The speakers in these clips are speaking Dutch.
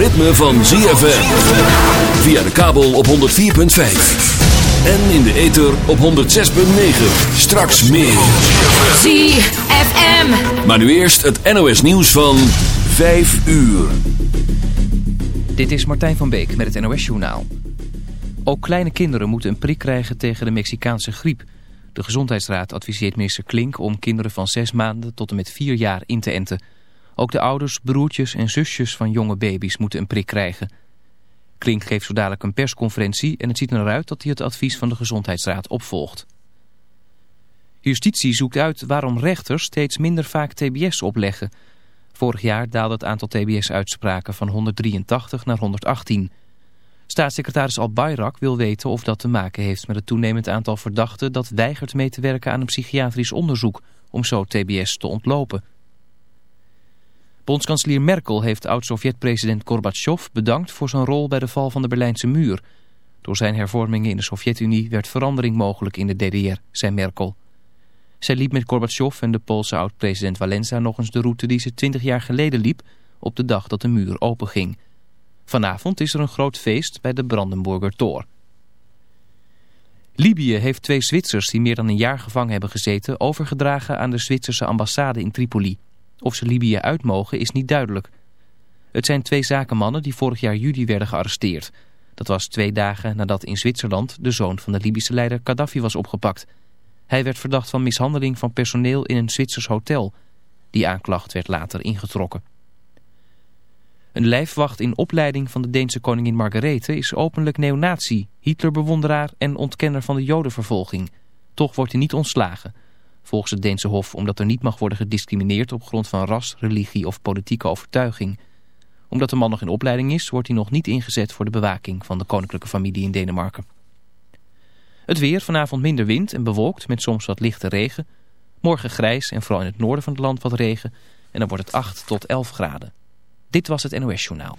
ritme van ZFM. Via de kabel op 104.5. En in de ether op 106.9. Straks meer. ZFM. Maar nu eerst het NOS nieuws van 5 uur. Dit is Martijn van Beek met het NOS Journaal. Ook kleine kinderen moeten een prik krijgen tegen de Mexicaanse griep. De Gezondheidsraad adviseert minister Klink om kinderen van 6 maanden tot en met 4 jaar in te enten. Ook de ouders, broertjes en zusjes van jonge baby's moeten een prik krijgen. Klink geeft zo dadelijk een persconferentie en het ziet er naar uit dat hij het advies van de Gezondheidsraad opvolgt. Justitie zoekt uit waarom rechters steeds minder vaak tbs opleggen. Vorig jaar daalde het aantal tbs-uitspraken van 183 naar 118. Staatssecretaris Al-Bayrak wil weten of dat te maken heeft met het toenemend aantal verdachten dat weigert mee te werken aan een psychiatrisch onderzoek om zo tbs te ontlopen. Bondskanselier Merkel heeft oud-Sovjet-president Gorbachev bedankt voor zijn rol bij de val van de Berlijnse muur. Door zijn hervormingen in de Sovjet-Unie werd verandering mogelijk in de DDR, zei Merkel. Zij liep met Gorbachev en de Poolse oud-president Walensa nog eens de route die ze twintig jaar geleden liep op de dag dat de muur openging. Vanavond is er een groot feest bij de Brandenburger Tor. Libië heeft twee Zwitsers die meer dan een jaar gevangen hebben gezeten overgedragen aan de Zwitserse ambassade in Tripoli. Of ze Libië uit mogen is niet duidelijk. Het zijn twee zakenmannen die vorig jaar juli werden gearresteerd. Dat was twee dagen nadat in Zwitserland de zoon van de Libische leider Gaddafi was opgepakt. Hij werd verdacht van mishandeling van personeel in een Zwitsers hotel. Die aanklacht werd later ingetrokken. Een lijfwacht in opleiding van de Deense koningin Margarethe is openlijk neonazi, Hitlerbewonderaar en ontkenner van de jodenvervolging. Toch wordt hij niet ontslagen. Volgens het Deense Hof omdat er niet mag worden gediscrimineerd op grond van ras, religie of politieke overtuiging. Omdat de man nog in opleiding is, wordt hij nog niet ingezet voor de bewaking van de koninklijke familie in Denemarken. Het weer, vanavond minder wind en bewolkt met soms wat lichte regen. Morgen grijs en vooral in het noorden van het land wat regen. En dan wordt het 8 tot 11 graden. Dit was het NOS Journaal.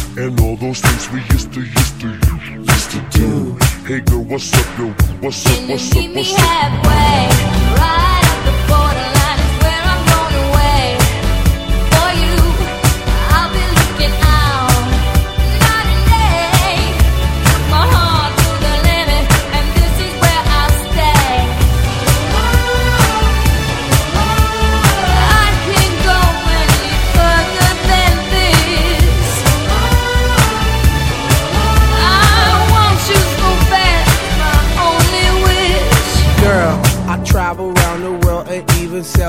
And all those things we used to, used to, used to do. Hey girl, what's up, yo? What's up, what's meet up, me what's up? halfway? Right the borderline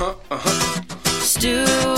uh huh, uh huh. Stew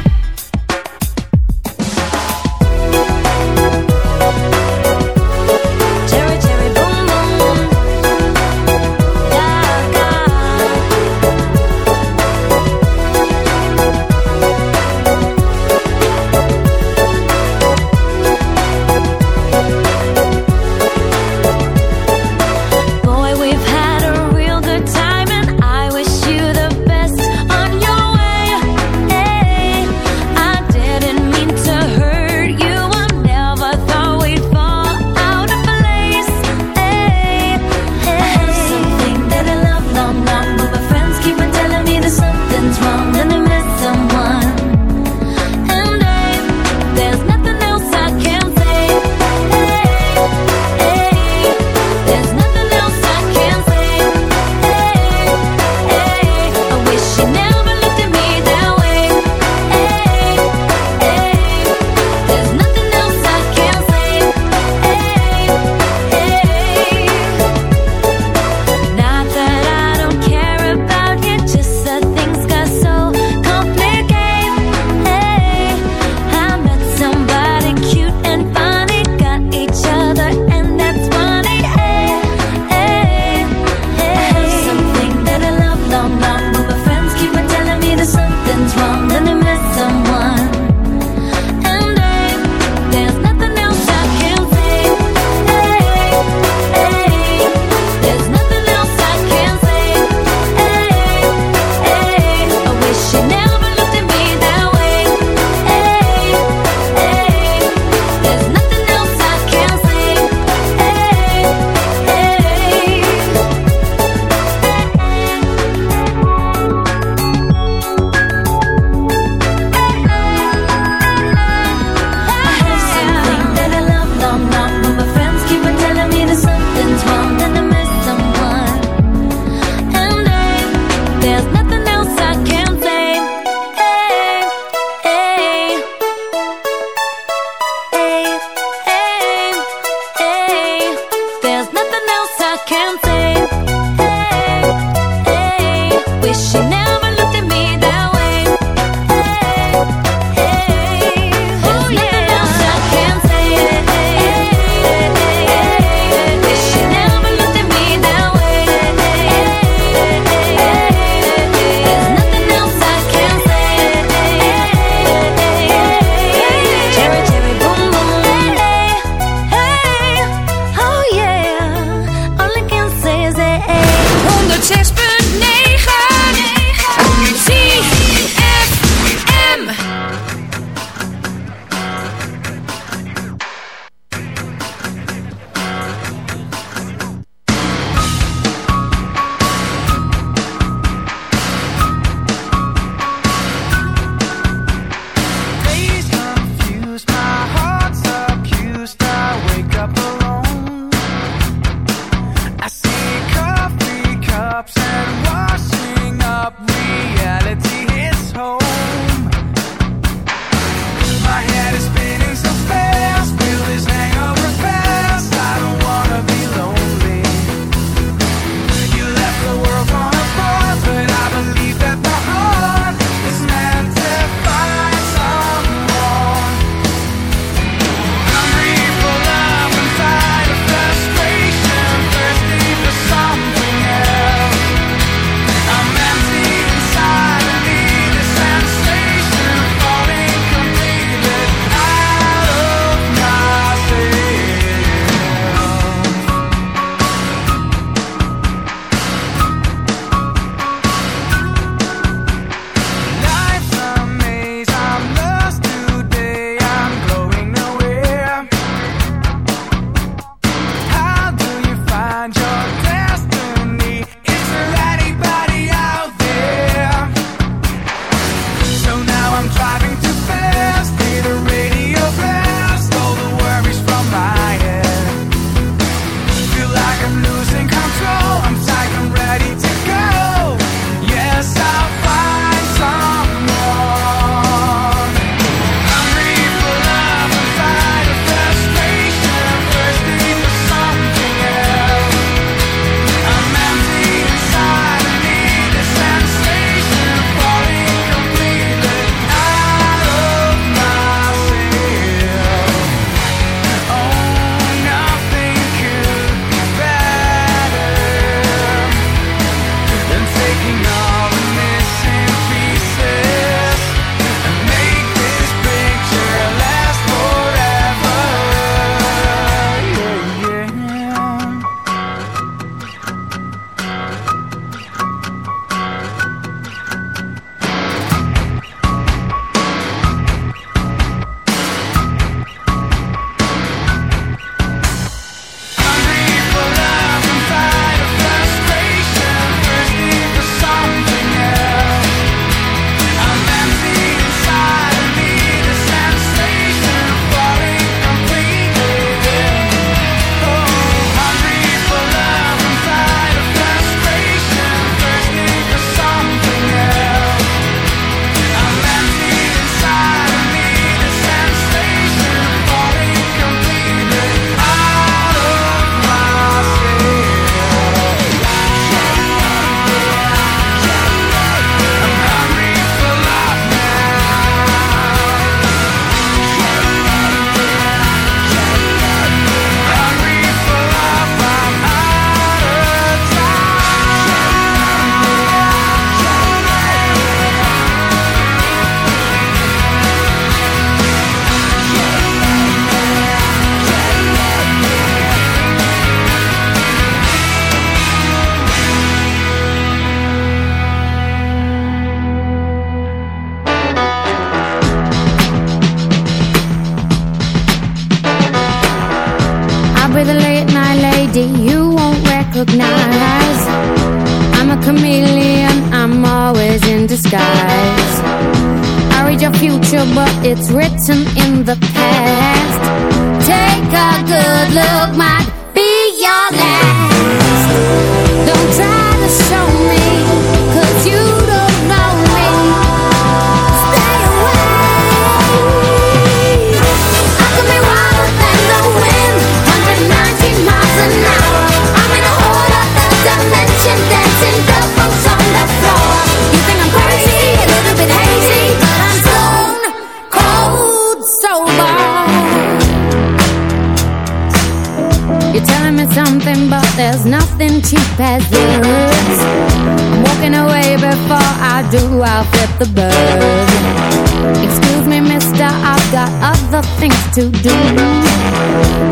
the birds. Excuse me, mister, I've got other things to do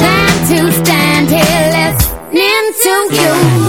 than to stand here listening to you.